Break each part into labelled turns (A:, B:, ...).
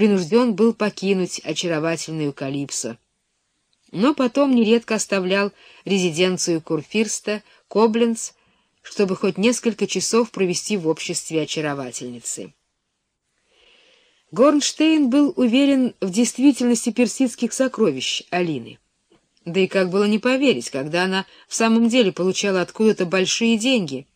A: принужден был покинуть очаровательную Калипсо. Но потом нередко оставлял резиденцию Курфирста, Кобленц, чтобы хоть несколько часов провести в обществе очаровательницы. Горнштейн был уверен в действительности персидских сокровищ Алины. Да и как было не поверить, когда она в самом деле получала откуда-то большие деньги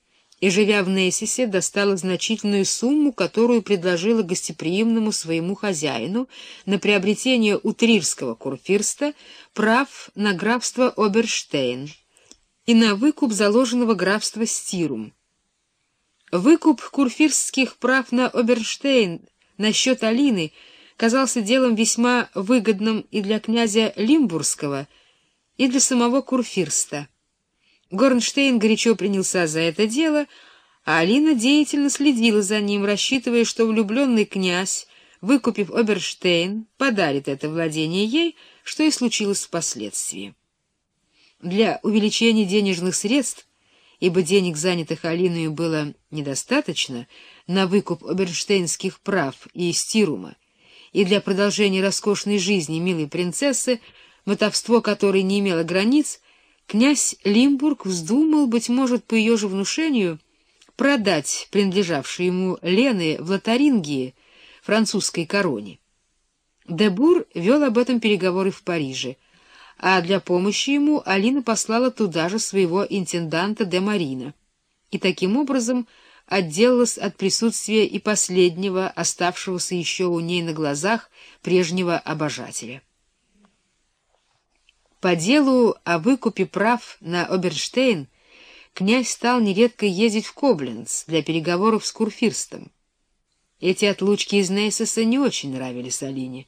A: и, живя в Нессисе, достала значительную сумму, которую предложила гостеприимному своему хозяину на приобретение у Трирского курфирста прав на графство Оберштейн и на выкуп заложенного графства Стирум. Выкуп курфирстских прав на Оберштейн насчет Алины казался делом весьма выгодным и для князя Лимбургского, и для самого Курфирста. Горнштейн горячо принялся за это дело, а Алина деятельно следила за ним, рассчитывая, что влюбленный князь, выкупив Оберштейн, подарит это владение ей, что и случилось впоследствии. Для увеличения денежных средств, ибо денег, занятых Алиной, было недостаточно, на выкуп оберштейнских прав и стирума, и для продолжения роскошной жизни милой принцессы, мотовство которой не имело границ, князь Лимбург вздумал, быть может, по ее же внушению, продать принадлежавшие ему Лены в Лотарингии, французской короне. Дебур вел об этом переговоры в Париже, а для помощи ему Алина послала туда же своего интенданта де Марина. И таким образом отделалась от присутствия и последнего, оставшегося еще у ней на глазах, прежнего обожателя. По делу о выкупе прав на Оберштейн князь стал нередко ездить в Кобленц для переговоров с Курфирстом. Эти отлучки из Нейсеса не очень нравились Алине.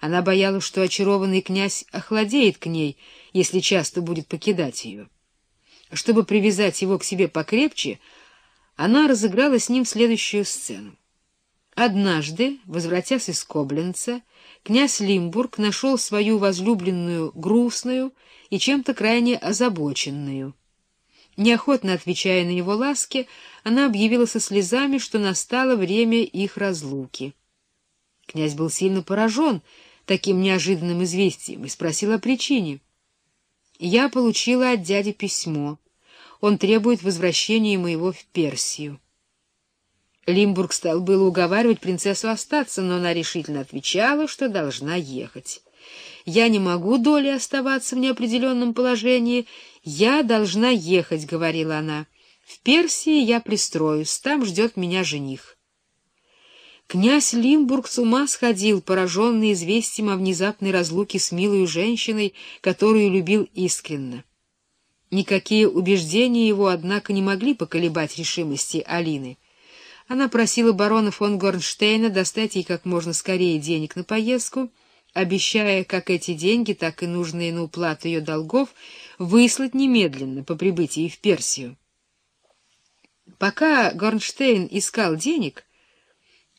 A: Она боялась, что очарованный князь охладеет к ней, если часто будет покидать ее. Чтобы привязать его к себе покрепче, она разыграла с ним следующую сцену. Однажды, возвратясь из Кобленца, князь Лимбург нашел свою возлюбленную грустную и чем-то крайне озабоченную. Неохотно отвечая на его ласки, она объявила со слезами, что настало время их разлуки. Князь был сильно поражен таким неожиданным известием и спросил о причине. «Я получила от дяди письмо». Он требует возвращения моего в Персию. Лимбург стал было уговаривать принцессу остаться, но она решительно отвечала, что должна ехать. «Я не могу доли оставаться в неопределенном положении. Я должна ехать», — говорила она. «В Персии я пристроюсь, там ждет меня жених». Князь Лимбург с ума сходил, пораженный известием о внезапной разлуке с милой женщиной, которую любил искренно. Никакие убеждения его, однако, не могли поколебать решимости Алины. Она просила барона фон Горнштейна достать ей как можно скорее денег на поездку, обещая как эти деньги, так и нужные на уплату ее долгов выслать немедленно по прибытии в Персию. Пока Горнштейн искал денег,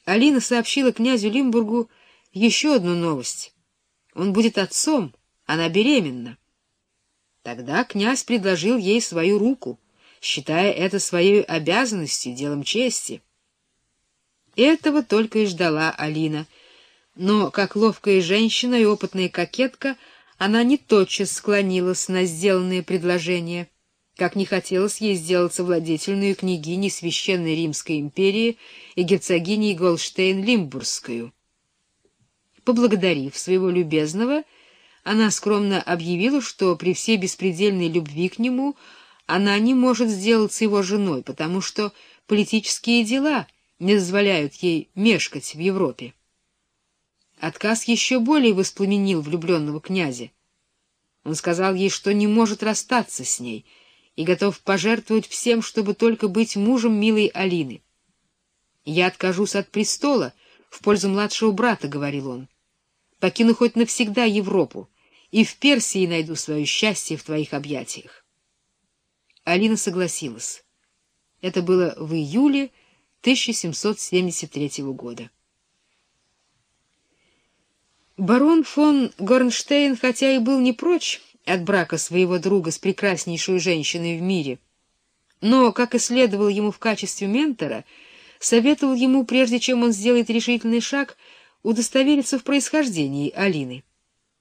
A: Алина сообщила князю Лимбургу еще одну новость. Он будет отцом, она беременна. Тогда князь предложил ей свою руку, считая это своей обязанностью, делом чести. Этого только и ждала Алина, но, как ловкая женщина и опытная кокетка, она не тотчас склонилась на сделанное предложение, как не хотелось ей сделаться владетельной княгиней Священной Римской империи и герцогиней Голштейн-Лимбургскую. Поблагодарив своего любезного, она скромно объявила, что при всей беспредельной любви к нему она не может сделаться его женой, потому что политические дела не дозволяют ей мешкать в Европе. Отказ еще более воспламенил влюбленного князя. Он сказал ей, что не может расстаться с ней и готов пожертвовать всем, чтобы только быть мужем милой Алины. «Я откажусь от престола в пользу младшего брата», — говорил он. «Покину хоть навсегда Европу, и в Персии найду свое счастье в твоих объятиях. Алина согласилась. Это было в июле 1773 года. Барон фон Горнштейн, хотя и был не прочь от брака своего друга с прекраснейшей женщиной в мире, но, как и следовал ему в качестве ментора, советовал ему, прежде чем он сделает решительный шаг, удостовериться в происхождении Алины.